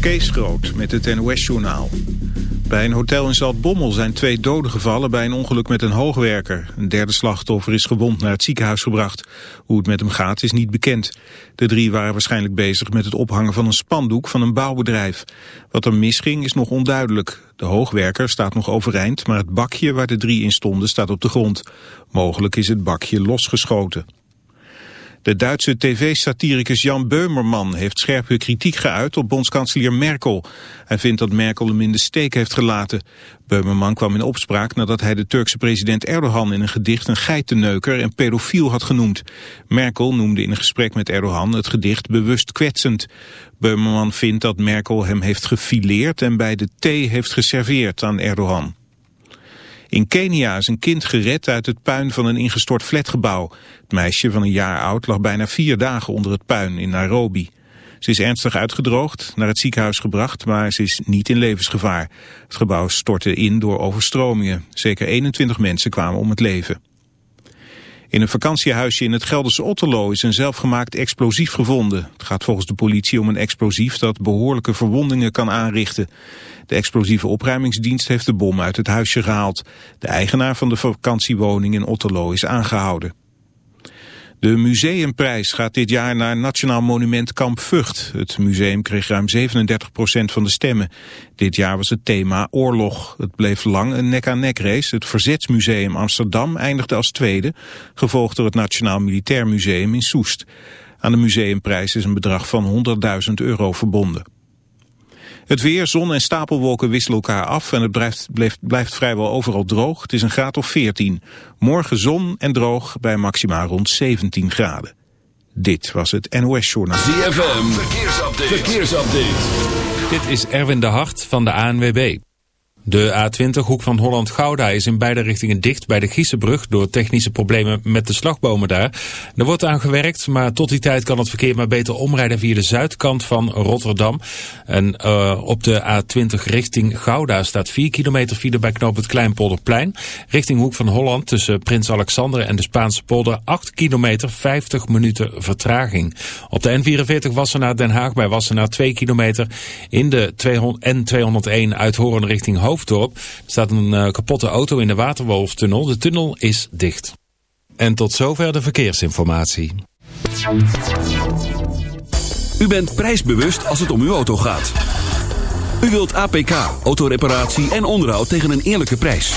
Kees Groot met het NOS-journaal. Bij een hotel in Zaltbommel zijn twee doden gevallen bij een ongeluk met een hoogwerker. Een derde slachtoffer is gewond naar het ziekenhuis gebracht. Hoe het met hem gaat is niet bekend. De drie waren waarschijnlijk bezig met het ophangen van een spandoek van een bouwbedrijf. Wat er misging is nog onduidelijk. De hoogwerker staat nog overeind, maar het bakje waar de drie in stonden staat op de grond. Mogelijk is het bakje losgeschoten. De Duitse tv-satiricus Jan Beumerman heeft scherpe kritiek geuit op bondskanselier Merkel. Hij vindt dat Merkel hem in de steek heeft gelaten. Beumerman kwam in opspraak nadat hij de Turkse president Erdogan in een gedicht een geitenneuker en pedofiel had genoemd. Merkel noemde in een gesprek met Erdogan het gedicht bewust kwetsend. Beumerman vindt dat Merkel hem heeft gefileerd en bij de thee heeft geserveerd aan Erdogan. In Kenia is een kind gered uit het puin van een ingestort flatgebouw. Het meisje van een jaar oud lag bijna vier dagen onder het puin in Nairobi. Ze is ernstig uitgedroogd, naar het ziekenhuis gebracht, maar ze is niet in levensgevaar. Het gebouw stortte in door overstromingen. Zeker 21 mensen kwamen om het leven. In een vakantiehuisje in het Gelderse Otterlo is een zelfgemaakt explosief gevonden. Het gaat volgens de politie om een explosief dat behoorlijke verwondingen kan aanrichten. De explosieve opruimingsdienst heeft de bom uit het huisje gehaald. De eigenaar van de vakantiewoning in Otterlo is aangehouden. De museumprijs gaat dit jaar naar Nationaal Monument Kamp Vught. Het museum kreeg ruim 37% van de stemmen. Dit jaar was het thema oorlog. Het bleef lang een nek-aan-nek race. Het Verzetsmuseum Amsterdam eindigde als tweede, gevolgd door het Nationaal Militair Museum in Soest. Aan de museumprijs is een bedrag van 100.000 euro verbonden. Het weer, zon en stapelwolken wisselen elkaar af en het blijft, blijft, blijft vrijwel overal droog. Het is een graad of 14. Morgen zon en droog bij maxima rond 17 graden. Dit was het NOS Journaal. ZFM, verkeersupdate. verkeersupdate. Dit is Erwin de Hart van de ANWB. De A20 hoek van Holland-Gouda is in beide richtingen dicht bij de Giesenbrug door technische problemen met de slagbomen daar. Er wordt aan gewerkt, maar tot die tijd kan het verkeer maar beter omrijden via de zuidkant van Rotterdam. En uh, op de A20 richting Gouda staat 4 kilometer file bij knoop het Kleinpolderplein. Richting Hoek van Holland tussen Prins Alexander en de Spaanse polder 8 kilometer 50 minuten vertraging. Op de N44 Wassenaar Den Haag bij Wassenaar 2 kilometer in de N201 uit Hoorn richting Hoofd Staat een uh, kapotte auto in de Waterwolftunnel. De tunnel is dicht. En tot zover de verkeersinformatie. U bent prijsbewust als het om uw auto gaat. U wilt APK, autoreparatie en onderhoud tegen een eerlijke prijs.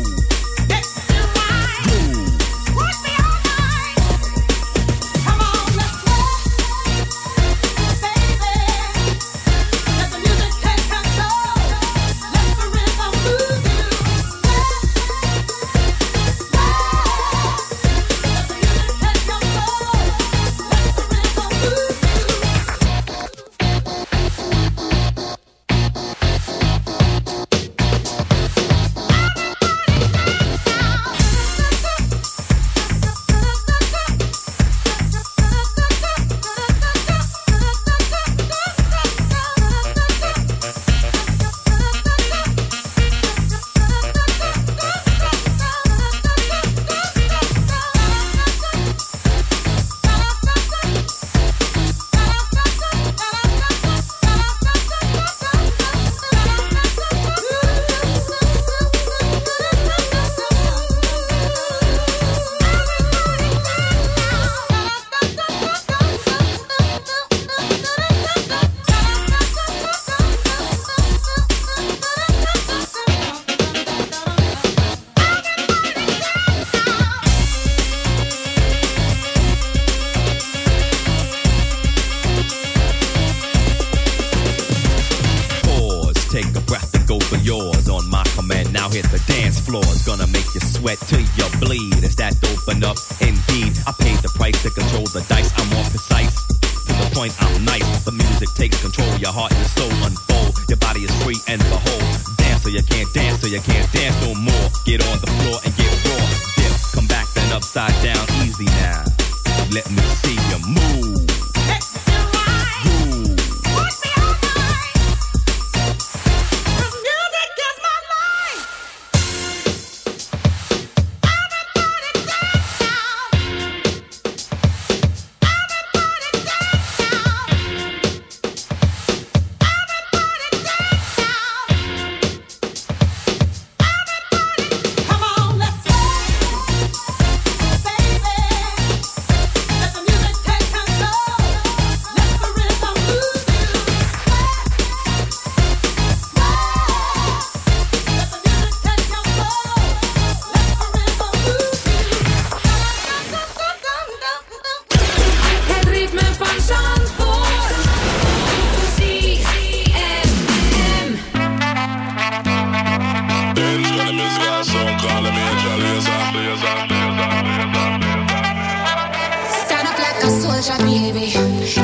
shot, baby.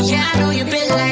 Yeah, I know you've been like.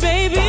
Baby.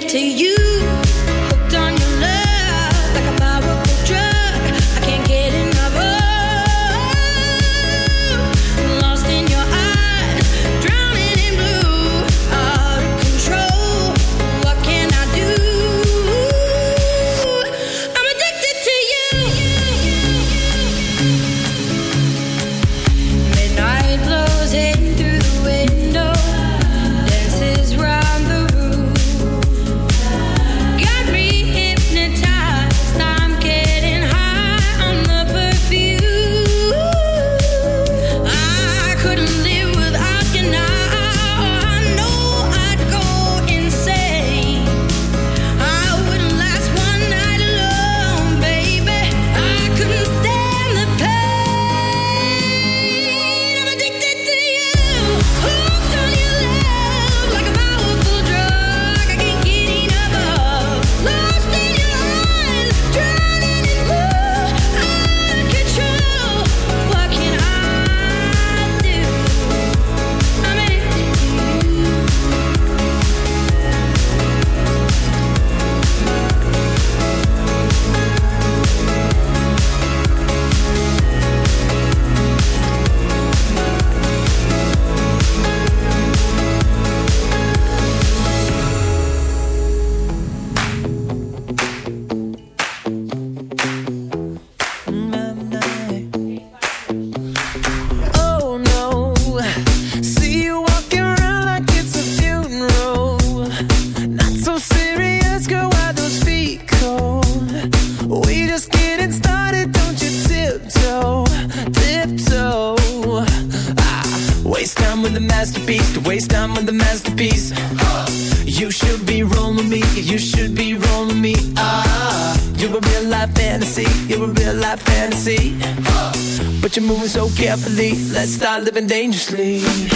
To you. Start living dangerously.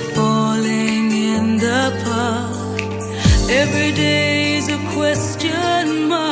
falling in the park. Every day is a question mark.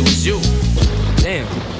it was you. Damn.